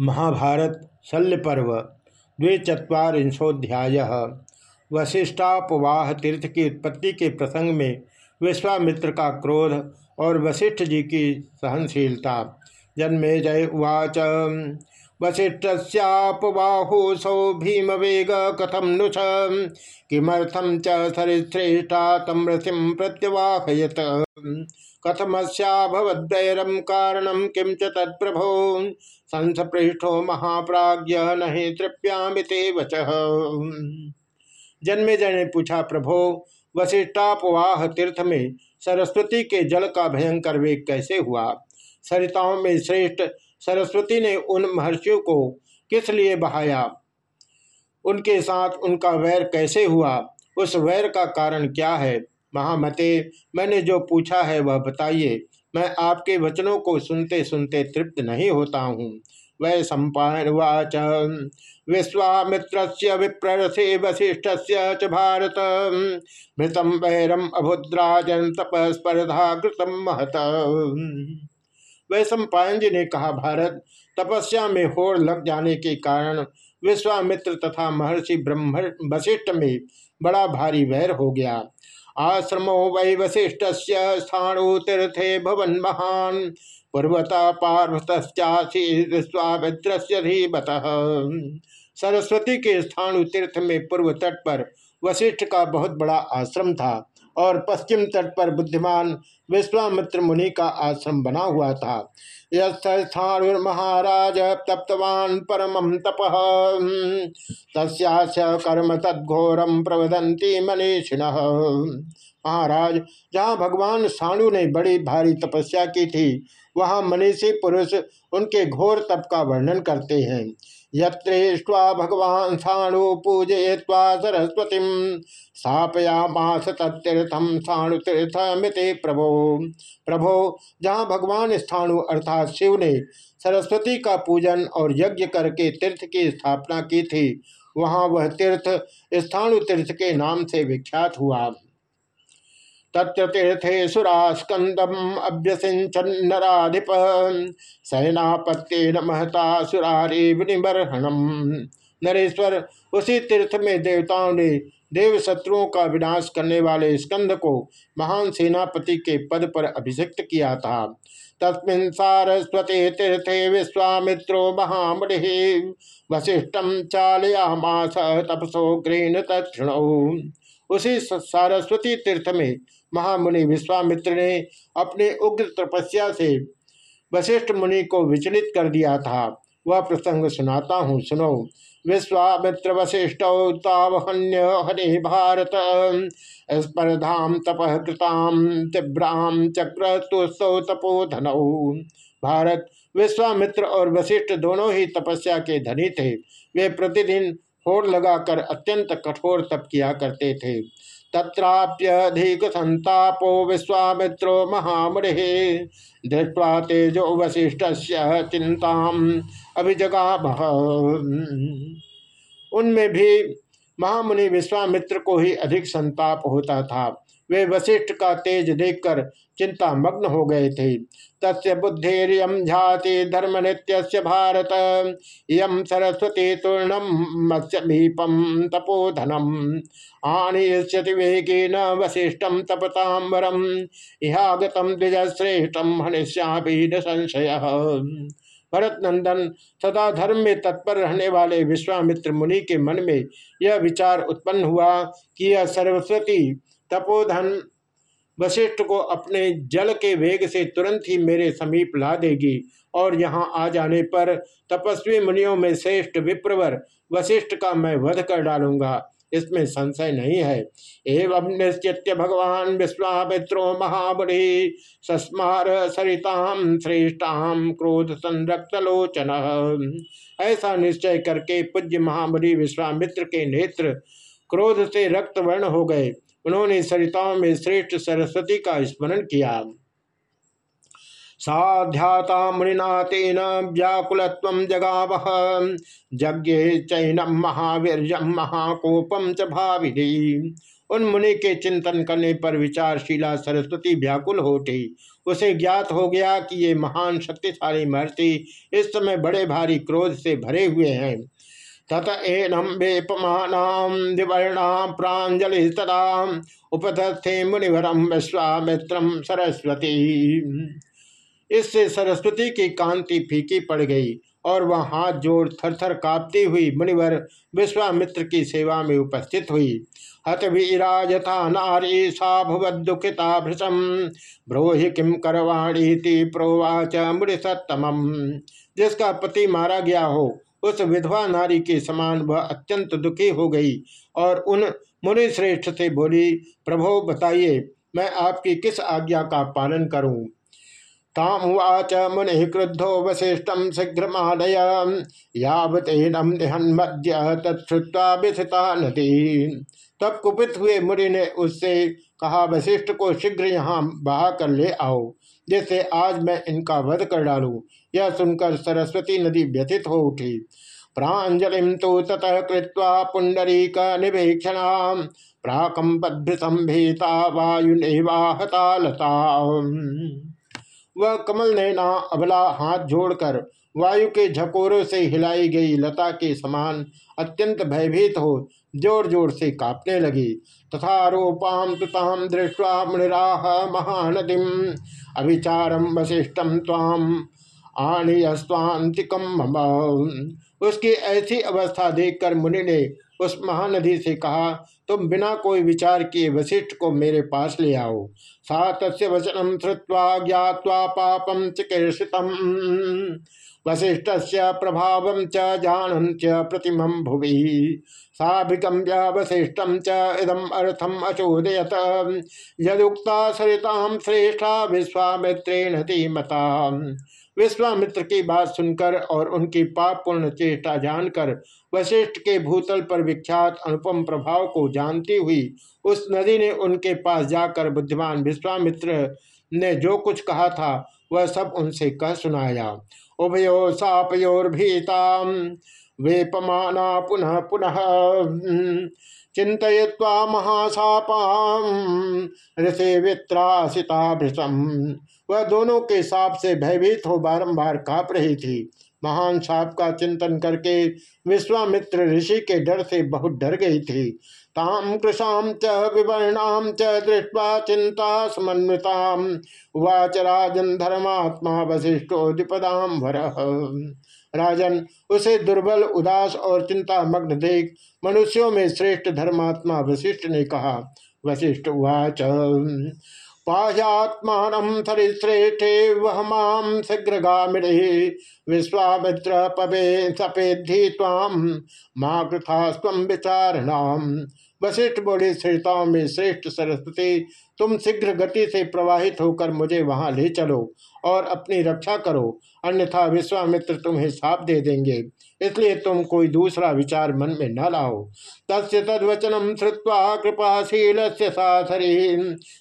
महाभारत शल्य पर्व द्विचत्वारिंशोध्याय वशिष्ठापवाह तीर्थ की उत्पत्ति के प्रसंग में विश्वामित्र का क्रोध और वशिष्ठ जी की सहनशीलता। जन्मे जय उवाच। वशिष्ठस्यापबाहुसौ कथम नुष? किमर्थम च सरिश्रेष्ठा तम रसिम प्रत्यवाहयत? च तत्प्रभो? संसपृष्ठो महाप्राज्य नहीं तृप्यामिते वच। जन्मे जन पूछा, प्रभो वशिष्ठापवाह तीर्थ में सरस्वती के जल का भयंकर वेग कैसे हुआ? सरिताओं में श्रेष्ठ सरस्वती ने उन महर्षियों को किस लिए बहाया? उनके साथ उनका वैर कैसे हुआ? उस वैर का कारण क्या है? महामते, मैंने जो पूछा है वह बताइए। मैं आपके वचनों को सुनते सुनते तृप्त नहीं होता हूँ। वै सम्पावाच विश्वामित्र विप्रसे वशिष्ठ च भारत। मृतम वैरम अभुद्राजन तप स्पर्धा कृतम महत। वै सम्पायन जी ने कहा, भारत तपस्या में होड़ लग जाने के कारण विश्वामित्र तथा महर्षि ब्रह्म वशिष्ठ में बड़ा भारी वैर हो गया। आश्रमो वै वशिष्ठ स्थाणुतीर्थे भवन महान, पूर्वता पार्वतश्चासी विश्वामित्र धीमत। सरस्वती के स्थान तीर्थ में पूर्व तट पर वशिष्ठ का बहुत बड़ा आश्रम था। और पश्चिम तट पर बुद्धिमान विश्वामित्र मुनि का आश्रम बना हुआ था। यस्थानुर्महाराज तप्तवान परम तप। तस्या कर्म तद्घोरम प्रवदंती मनीषिण। महाराज, जहाँ भगवान साणु ने बड़ी भारी तपस्या की थी, वहाँ मनीषी पुरुष उनके घोर तप का वर्णन करते हैं। यत्रेष्ट्वा भगवान साणु पूजय्वा सरस्वती स्थापयामास तत्तीर्थम साणुतीर्थमिति प्रभो। प्रभो, जहाँ भगवान स्थाणु अर्थात शिव ने सरस्वती का पूजन और यज्ञ करके तीर्थ की स्थापना की थी, वहाँ वह तीर्थ स्थाणु तीर्थ के नाम से विख्यात हुआ। तत्र तीर्थे सुरास्कंदम अभ्यसिंचन नाधिप सेनापत्य महता सुरारी विनिबर्हणम। नरेश्वर, उसी तीर्थ में देवताओं ने देव शत्रुओं का विनाश करने वाले स्कंद को महान सेनापति के पद पर अभिषिक्त किया था। तस्मिन् सारस्वते तीर्थे विश्वामित्रो महामणि वशिष्ठम चालयामास तपसो ग्रीन तृण उसी सारस्वती तीर्थ में महामुनि विश्वामित्र ने अपने उग्र तपस्या से वशिष्ठ मुनि को विचलित कर दिया था। वह प्रसंग सुनाता हूँ, सुनो। विश्वामित्र वशिष्ठ तावहन्य हरे भारत स्पर्धाम तप कृताम तीव्राम चक्र तुस्तौ तपोधन। भारत, विश्वामित्र और वशिष्ठ दोनों ही तपस्या के धनी थे। वे प्रतिदिन होड़ लगाकर अत्यंत कठोर तप किया करते थे। तत्राप्यधिक संतापो विश्वामित्रो महामृहे दृष्टवा तेजो वशिष्ठ से चिंता अभिजगा उनमें भी महामुनि विश्वामित्र को ही अधिक संताप होता था। वे वशिष्ठ का तेज देखकर चिंता मग्न हो गए थे। तस्य बुद्धिरियम झाति धर्म नित्य भारत यम सरस्वती तूर्णम मत्स्यमीपम तपोधनम आनीयति न वशिष्ठम तपतांबरम इहागतम द्विजश्रेष्ठम हनिष्यापीड संशय भरत नंदन सदा धर्म में तत्पर रहने वाले विश्वामित्र मुनि के मन में यह विचार उत्पन्न हुआ कि यह सरस्वती तपोधन वशिष्ठ को अपने जल के वेग से तुरंत ही मेरे समीप ला देगी और यहाँ आ जाने पर तपस्वी मुनियों में श्रेष्ठ विप्रवर वशिष्ठ का मैं वध कर डालूँगा। इसमें संशय नहीं है। एवं निश्चित भगवान विश्वामित्रो महाबली सस्मार सरिताम श्रेष्ठाम क्रोध संरक्त लोचन। ऐसा निश्चय करके पूज्य महाबली विश्वामित्र के नेत्र क्रोध से रक्त वर्ण हो गए। उन्होंने सरिताओं में श्रेष्ठ सरस्वती का स्मरण किया। साध्याता मुनिना तेन व्याकुल जगाव। यज्ञ चैनम महावीर महाकोपम च भाविधि उन मुनि के चिंतन करने पर विचारशीला सरस्वती व्याकुल हो उसे ज्ञात हो गया कि ये महान शक्तिशाली महर्षि इस समय बड़े भारी क्रोध से भरे हुए हैं। तत एनम वेपमानाम दिवर्णा प्राजलि तदा उपदस्थे मुनिवरम विश्वामित्रम सरस्वती। इससे सरस्वती की कांति फीकी पड़ गई और वह हाथ जोड़ थर थर कांपती हुई मुनिवर विश्वामित्र की सेवा में उपस्थित हुई। हतवीरा यथा नारी सा भुवदुखिता भृशम ब्रोहि किम करवाणी प्रोवाच मुड़िसतम जिसका पति मारा गया हो, उस विधवा नारी के समान वह अत्यंत दुखी हो गई और उन मुनि श्रेष्ठ से बोली, प्रभो, बताइए, मैं आपकी किस आज्ञा का पालन करूँ? तामुवाच मुनि क्रुद्धो वशिष्ठम शीघ्रमालय यावतेनम निहन्मद्य तत्वा विथिता नदी। तब कुपित हुए मुनि ने उससे कहा वशिष्ठ को शीघ्र यहाँ बहा कर ले आओ, जिससे आज मैं इनका वध कर डालू यह सुनकर सरस्वती नदी व्यथित हो उठी। प्राजलि तो ततः कृत्वा पुंडरीक निवेक्षण प्राकंपद्भृतंभीता वायु निवाहता लता वह कमल नैना अबला हाथ जोड़कर वायु के झकोरों से हिलाई गई लता के समान अत्यंत भयभीत हो ज़ोर ज़ोर से कांपने लगी। तथा रूपाम तुताम दृष्टवा मुनिराह महानदीम अभिचारम वशिष्ठम ताम आनियस्वांतिकम उसकी ऐसी अवस्था देखकर मुनि ने उस महानदी से कहा, तुम बिना कोई विचार किए वशिष्ठ को मेरे पास ले आओ। सा तस् वचनम श्रुवा ज्ञावा पापम चिकीर्षित वशिष्ठ प्रभाव च जानन च प्रतिम भुवि। साभिगम्य वशिष्ठम च इदम अर्थम अचोदयत यदुक्ता सरिता श्रेष्ठा विश्वामित्रेण धीमता विश्वामित्र की बात सुनकर और उनकी पाप पूर्ण चेष्टा जानकर वशिष्ठ के भूतल पर विख्यात अनुपम प्रभाव को जानती हुई उस नदी ने उनके पास जाकर बुद्धिमान विश्वामित्र ने जो कुछ कहा था, वह सब उनसे कह सुनाया। उभयो सापयोर्भीता वेपमाना पुनः पुनः चिंतवा महासापा ऋषि वित्रासिता भृषम वह दोनों के साप से भयभीत हो बारंबार काँप रही थी। महान साप का चिंतन करके विश्वामित्र ऋषि के डर से बहुत डर गई थी। ताम कृषाम च विवर्णाम च दृष्टवा चिंता समन्विताम वाच राजन धर्मात्मा वशिष्ठो द्विपदाम भर राजन, उसे दुर्बल, उदास और चिंता मग्न देख मनुष्यों में श्रेष्ठ धर्मात्मा वशिष्ठ ने कहा वशिष्ठ वाच पाह्यात्मान सरिश्रेष्ठे वह माम शीघ्रगामिरे विश्वामित्र पवे सपेद्धि ताम माँ कृथा स्व विचारणाम। वशिष्ठ बोले श्रेताओं में श्रेष्ठ सरस्वती, तुम शीघ्र गति से प्रवाहित होकर मुझे वहाँ ले चलो और अपनी रक्षा करो, अन्यथा विश्वामित्र तुम्हें साप दे देंगे। इसलिए तुम कोई दूसरा विचार मन में न लाओ। तस् तद्वचनम श्रुवा कृपाशील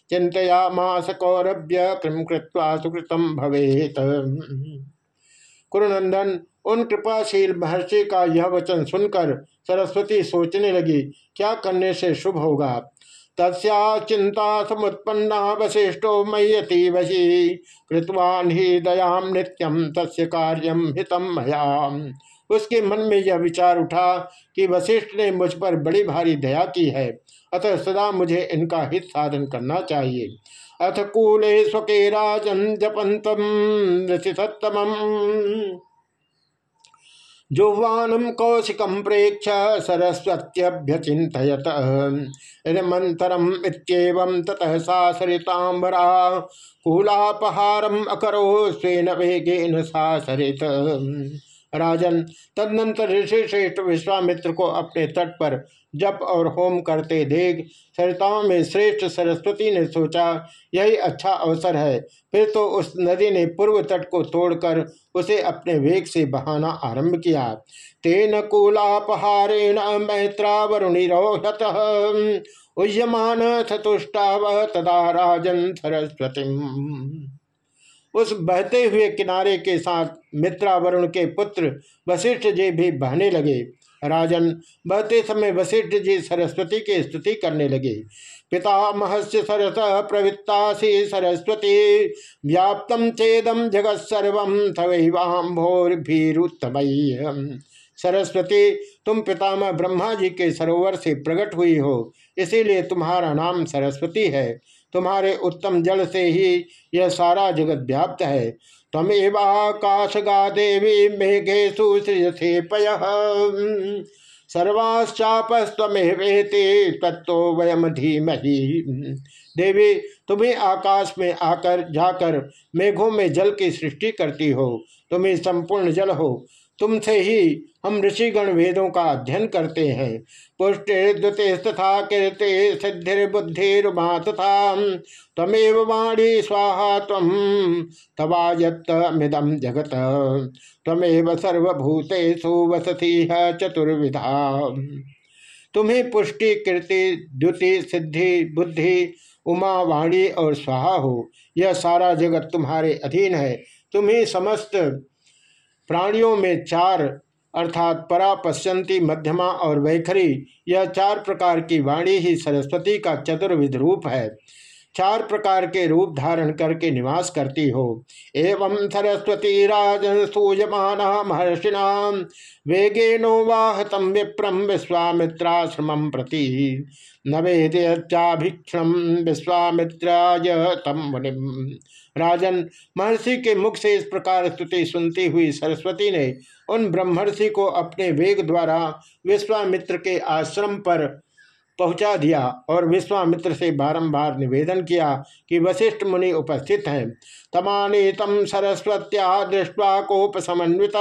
चिंतया मास कौरभ्य कृम कृत्वा सुकृतम भवेत। कुरुनंदन उन कृपाशील महर्षि का यह वचन सुनकर सरस्वती सोचने लगी, क्या करने से शुभ होगा? तस्या चिंता समुत्पन्ना वशिष्ठो मय्यति वशी। कृतवान ही दयाम नित्यम तस्य कार्यम हितम मयाम। उसके मन में यह विचार उठा कि वशिष्ठ ने मुझ पर बड़ी भारी दया की है। अतः सदा मुझे इनका हित साधन करना चाहिए। अथ कूले स्वके राजन जपंतम ऋषिसत्तम जुह्वानम कौशिकम प्रेक्ष सरस्वत्यभ्यचित रमंतरम इतम ततः सा सरितांबरा कूलापहारम अकरो स्वेन वेगेन सा सरित। राजन, तदनंतर ऋषि श्रेष्ठ विश्वामित्र को अपने तट पर जप और होम करते देख, सरिताओं में श्रेष्ठ सरस्वती ने सोचा, यही अच्छा अवसर है। फिर तो उस नदी ने पूर्व तट को तोड़कर उसे अपने वेग से बहाना आरंभ किया। तेन कूलापहारेण मैत्रा वरुणी वरुणिरोहत उयमान चतुष्टाव तदा राजन सरस्वती उस बहते हुए किनारे के साथ मित्रावरुण के पुत्र वशिष्ठ जी भी बहने लगे। राजन बहते समय वशिष्ठ जी सरस्वती की स्तुति करने लगे। पिता महस्य सरस प्रवृत्ता सरस्वती, व्याप्त चेदम जगत सर्व तवैवाम्भोर्भीरुत्तम। सरस्वती, तुम पितामह ब्रह्मा जी के सरोवर से प्रकट हुई हो, इसीलिए तुम्हारा नाम सरस्वती है। तुम्हारे उत्तम जल से ही यह सारा जगत व्याप्त है। तमेवाकाश गा देवी मेघे सुश्रियसे पय सर्वाश्चापस्तमेवेते तत्व वयम धीमहि। देवी, तुम्हें आकाश में आकर जाकर मेघों में जल की सृष्टि करती हो। तुम्हें संपूर्ण जल हो। तुमसे ही हम ऋषिगण वेदों का अध्ययन करते हैं। पुष्टे दुते तथा कीर्ते सिद्धिर्बुद्धिर्मा तथा तमेव वाणी स्वाहा तम तवायत्तमिदम जगत। तमेव सर्वभूतेषु वसती चतुर्विधा। तुम्हें पुष्टि, कीर्ति, द्युति, सिद्धि, बुद्धि, उमा, वाणी और स्वाहा हो। यह सारा जगत तुम्हारे अधीन है। तुम्हें समस्त प्राणियों में चार, अर्थात परा पश्यंती मध्यमा और वैखरी, यह चार प्रकार की वाणी ही सरस्वती का चतुर्विध रूप है। चार प्रकार के रूप धारण करके निवास करती हो। एवं सरस्वती राजन सूयमान महर्षिना वेगेनो वाहतम विप्रम विश्वामित्राश्रम प्रति। नवेद्याभिक्षण विश्वामित्राय तम मुनिम। राजन महर्षि के मुख से इस प्रकार स्तुति सुनती हुई सरस्वती ने उन ब्रह्मर्षि को अपने वेग द्वारा विश्वामित्र के आश्रम पर पहुँचा दिया और विश्वामित्र से बारंबार निवेदन किया कि वशिष्ठ मुनि उपस्थित हैं। तमानी तम सरस्वत्या दृष्टवा कोप समन्वित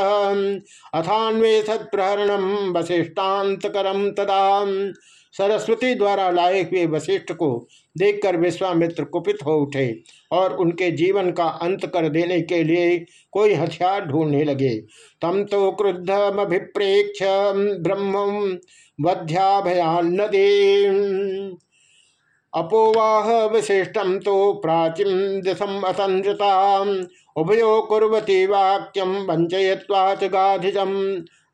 अथान्वेषत प्रहरणम वशिष्ठांतकरम तदा। सरस्वती द्वारा लाए हुए वशिष्ठ को देखकर विश्वामित्र कुपित हो उठे और उनके जीवन का अंत कर देने के लिए कोई हथियार ढूँढने लगे। तम तो क्रुद्धमभिप्रेक्ष ब्रह्म वध्याभयान नदी अपोवाह विशिष्टम तो प्राचीन दिशम असंजता उभयो कुरती वाक्यम वंचय्वाच गाधिजम।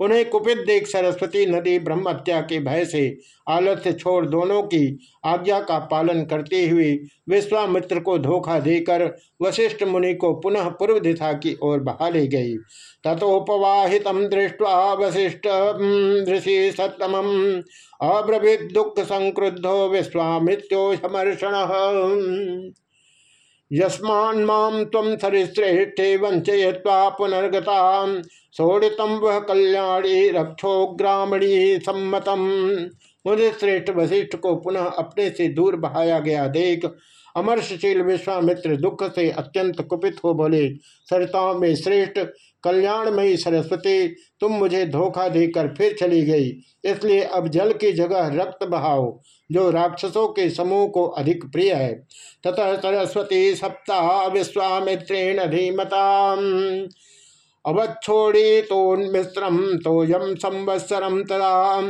उन्हें कुपित देख सरस्वती नदी ब्रह्मत्या के भय से आलस्य छोड़ दोनों की आज्ञा का पालन करते हुए विश्वामित्र को धोखा देकर वशिष्ठ मुनि को पुनः पूर्व दिशा की ओर बहा ले गई। तथोपवाहित दृष्टवा वशिष्ठ ऋषि सतम अब्रवीत दुख संक्रुद्धो विश्वामित्रो समर्षण यस्मान् तम सरिश्रेष्ठे पुनर्गता सोड़ितम वह कल्याणी रक्षो ग्रामणी सम्मतम। मुझे श्रेष्ठ वशिष्ठ को पुनः अपने से दूर बहाया गया देख। अमरशील विश्वामित्र दुख से अत्यंत कुपित हो बोले सरिताओं में श्रेष्ठ, कल्याणमयी सरस्वती, तुम मुझे धोखा देकर फिर चली गई। इसलिए अब जल की जगह रक्त बहाओ। जो राक्षसों के समूह को अधिक प्रिय है। तथा सरस्वती सप्ताह विश्वामित्रेण धीमता अवच्छोड़ी तोन्मिश्रम तोयम संवत्सरम तदा।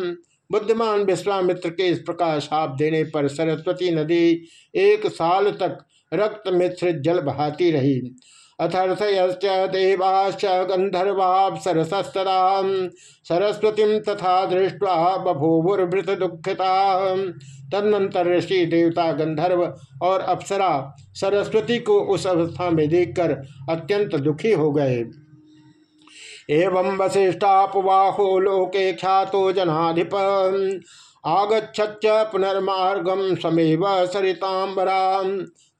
बुद्धिमान विश्वामित्र के इस प्रकार साप देने पर सरस्वती नदी एक साल तक रक्त मिश्रित जल बहाती रही। अथर्थयश्च देवाश्च गंधर्वापसरसस्तदा सरस्वती तथा दृष्टवा बभूवुर्भृत दुखिता तदनंतर ऋषि, देवता गंधर्व और अप्सरा सरस्वती को उस अवस्था में देखकर अत्यंत दुखी हो गए। एवं वशिष्ठापवाहो लोके ख्यातो जनाधिप। आगछच्च पुनर्मार्गम समेव सरितांबरा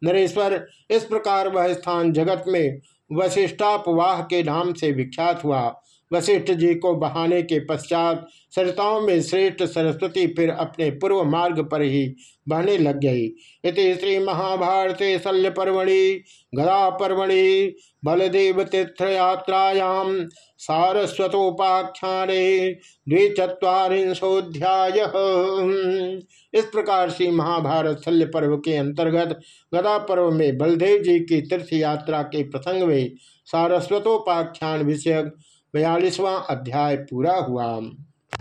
नरेश्वर इस प्रकार वह स्थान जगत में वशिष्ठापवाह के नाम से विख्यात हुआ। वशिष्ठ जी को बहाने के पश्चात सरिताओं में श्रेष्ठ सरस्वती फिर अपने पूर्व मार्ग पर ही बहने लग गई। इति श्री महाभारत शल्य पर्वणि, गदा पर्वणि, बलदेव तीर्थयात्रायाम सारस्वतोपाख्याने द्विचत्वारिंशोध्याय इस प्रकार से महाभारत शल्य पर्व के अंतर्गत गदा पर्व में बलदेव जी की तीर्थ यात्रा के प्रसंग में सारस्वतोपाख्यान विषयक बयालीसवां अध्याय पूरा हुआ।